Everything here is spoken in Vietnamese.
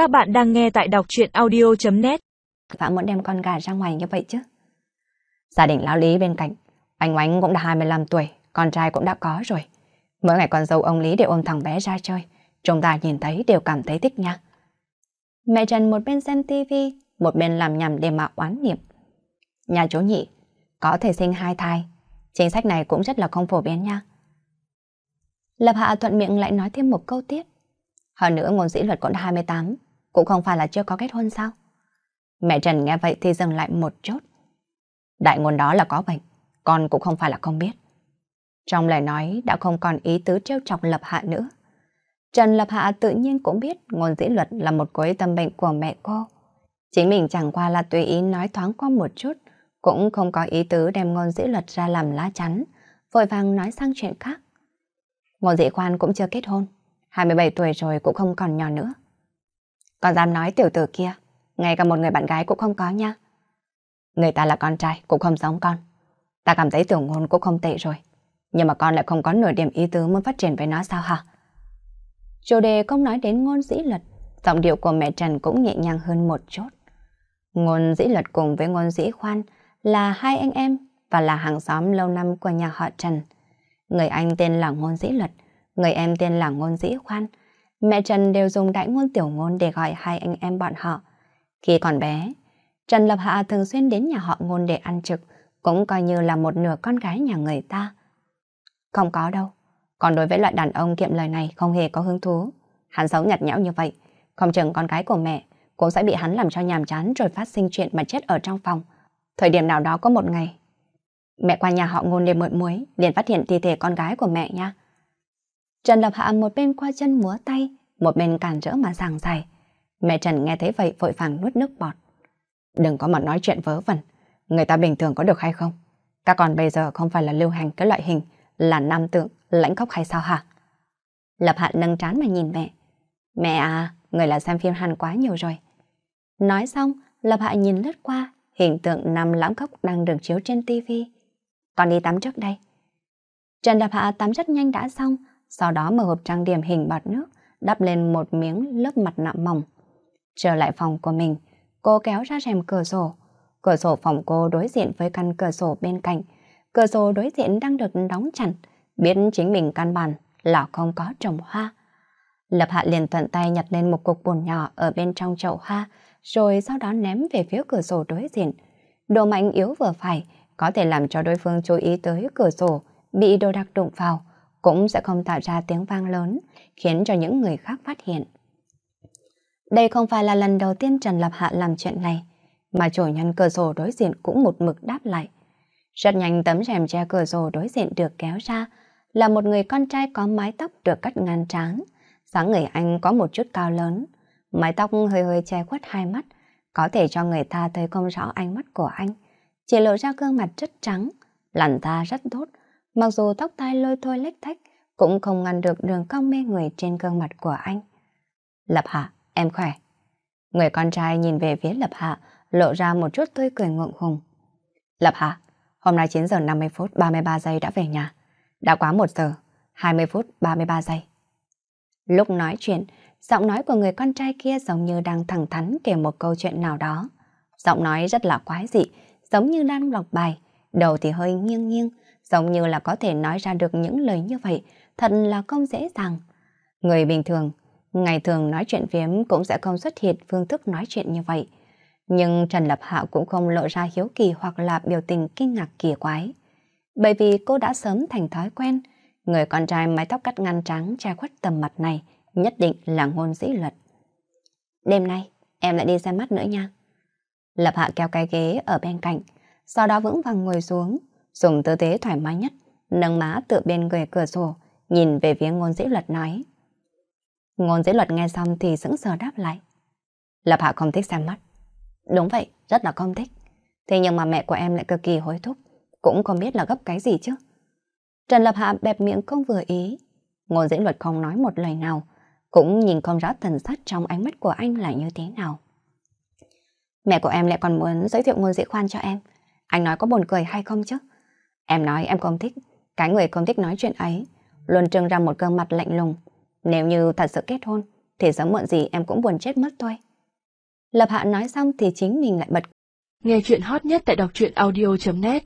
Các bạn đang nghe tại đọc chuyện audio.net Và muốn đem con gà ra ngoài như vậy chứ? Gia đình lão Lý bên cạnh, anh Oánh cũng đã 25 tuổi, con trai cũng đã có rồi. Mỗi ngày con dâu ông Lý đều ôm thằng bé ra chơi, chúng ta nhìn thấy đều cảm thấy thích nha. Mẹ Trần một bên xem tivi, một bên làm nhầm để mà oán niệm. Nhà chú nhị, có thể sinh hai thai, chính sách này cũng rất là không phổ biến nha. Lập Hạ thuận miệng lại nói thêm một câu tiếp. Hơn nữa ngôn dĩ luật cũng đã 28, cũng không phải là chưa có kết hôn sao? Mẹ Trần nghe vậy thì dừng lại một chút. Đại ngôn đó là có bệnh, con cũng không phải là không biết. Trong lời nói đã không còn ý tứ trêu chọc Lập Hạ nữa. Trần Lập Hạ tự nhiên cũng biết ngôn dĩ luật là một cối tâm bệnh của mẹ cô. Chính mình chẳng qua là tùy ý nói thoáng qua một chút, cũng không có ý tứ đem ngôn dĩ luật ra làm lá chắn, vội vàng nói sang chuyện khác. Ngôn dĩ khoan cũng chưa kết hôn, 27 tuổi rồi cũng không còn nhỏ nữa. Còn dám nói tiểu tử kia, ngay cả một người bạn gái cũng không có nha. Người ta là con trai, cũng không giống con. Ta cảm thấy tiểu ngôn cũng không tệ rồi. Nhưng mà con lại không có nửa điểm ý tứ muốn phát triển với nó sao hả? Chủ đề không nói đến ngôn dĩ luật, giọng điệu của mẹ Trần cũng nhẹ nhàng hơn một chút. Ngôn dĩ luật cùng với ngôn dĩ khoan là hai anh em và là hàng xóm lâu năm của nhà họ Trần. Người anh tên là ngôn dĩ luật, người em tên là ngôn dĩ khoan. Mẹ Trần đều dùng đại ngôn tiểu ngôn để gọi hai anh em bọn họ. Khi còn bé, Trần Lập Hạ thường xuyên đến nhà họ ngôn để ăn trực, cũng coi như là một nửa con gái nhà người ta. Không có đâu. Còn đối với loại đàn ông kiệm lời này không hề có hứng thú. Hắn xấu nhạt nhẽo như vậy, không chừng con gái của mẹ cũng sẽ bị hắn làm cho nhàm chán rồi phát sinh chuyện mà chết ở trong phòng. Thời điểm nào đó có một ngày, mẹ qua nhà họ ngôn để mượn muối, liền phát hiện thi thể con gái của mẹ nha. Trần Lập Hạ một bên qua chân múa tay, một bên cản rỡ mà giảng dài. Mẹ Trần nghe thấy vậy vội vàng nuốt nước bọt. Đừng có mà nói chuyện vớ vẩn, người ta bình thường có được hay không? Các con bây giờ không phải là lưu hành cái loại hình là nam tượng, lãnh khóc hay sao hả? Lập Hạ nâng trán mà nhìn mẹ. Mẹ à, người là xem phim Hàn quá nhiều rồi. Nói xong, Lập Hạ nhìn lướt qua, hình tượng nam lãng khóc đang được chiếu trên tivi. Con đi tắm trước đây. Trần Lập Hạ tắm rất nhanh đã xong, sau đó mở hộp trang điểm hình bọt nước, đắp lên một miếng lớp mặt nạ mỏng. Trở lại phòng của mình, cô kéo ra rèm cửa sổ. Cửa sổ phòng cô đối diện với căn cửa sổ bên cạnh. Cửa sổ đối diện đang được đóng chặt, biết chính mình căn bản là không có trồng hoa. Lập Hạ liền thuận tay nhặt lên một cục bùn nhỏ ở bên trong chậu hoa, rồi sau đó ném về phía cửa sổ đối diện. Độ mạnh yếu vừa phải, có thể làm cho đối phương chú ý tới cửa sổ, bị đồ đặc đụng vào, cũng sẽ không tạo ra tiếng vang lớn, khiến cho những người khác phát hiện. Đây không phải là lần đầu tiên Trần Lập Hạ làm chuyện này, mà chủ nhân cửa sổ đối diện cũng một mực đáp lại. Rất nhanh tấm rèm che cửa sổ đối diện được kéo ra, là một người con trai có mái tóc được cắt ngang trán. dáng người anh có một chút cao lớn, mái tóc hơi hơi che khuất hai mắt, có thể cho người ta thấy không rõ ánh mắt của anh. Chỉ lộ ra gương mặt rất trắng, làn da rất tốt, mặc dù tóc tai lôi thôi lách thách, cũng không ngăn được đường cong mê người trên gương mặt của anh. Lập Hạ, em khỏe. Người con trai nhìn về phía Lập Hạ, lộ ra một chút tươi cười ngượng ngùng. Lập Hạ, hôm nay 9 giờ 50 phút 33 giây đã về nhà. Đã quá 1 giờ, 20 phút 33 giây. Lúc nói chuyện, giọng nói của người con trai kia giống như đang thẳng thắn kể một câu chuyện nào đó. Giọng nói rất là quái dị, giống như đang đọc bài, đầu thì hơi nghiêng nghiêng, giống như là có thể nói ra được những lời như vậy, thật là không dễ dàng. Người bình thường, ngày thường nói chuyện phiếm cũng sẽ không xuất hiện phương thức nói chuyện như vậy. Nhưng Trần Lập Hạ cũng không lộ ra hiếu kỳ hoặc là biểu tình kinh ngạc kỳ quái. Bởi vì cô đã sớm thành thói quen, người con trai mái tóc cắt ngăn trắng che khuất tầm mặt này nhất định là ngôn dĩ luật. Đêm nay, em lại đi xem mắt nữa nha. Lập Hạ kéo cái ghế ở bên cạnh, sau đó vững vàng ngồi xuống, dùng tư thế thoải mái nhất, nâng má tựa bên người cửa sổ, nhìn về phía ngôn dĩ luật nói. Ngôn dĩ luật nghe xong thì sững sờ đáp lại. Lập Hạ không thích xem mắt. Đúng vậy, rất là không thích. Thế nhưng mà mẹ của em lại cực kỳ hối thúc, cũng không biết là gấp cái gì chứ. Trần Lập Hạ bẹp miệng không vừa ý. Ngôn dĩ luật không nói một lời nào, cũng nhìn không rõ thần sắc trong ánh mắt của anh là như thế nào. Mẹ của em lại còn muốn giới thiệu ngôn dĩ khoan cho em. Anh nói có buồn cười hay không chứ? Em nói em không thích, cái người không thích nói chuyện ấy, luôn trưng ra một gương mặt lạnh lùng. Nếu như thật sự kết hôn, thì sớm muộn gì em cũng buồn chết mất thôi. Lập Hạ nói xong thì chính mình lại bật. Nghe chuyện hot nhất tại đọc truyện audio.net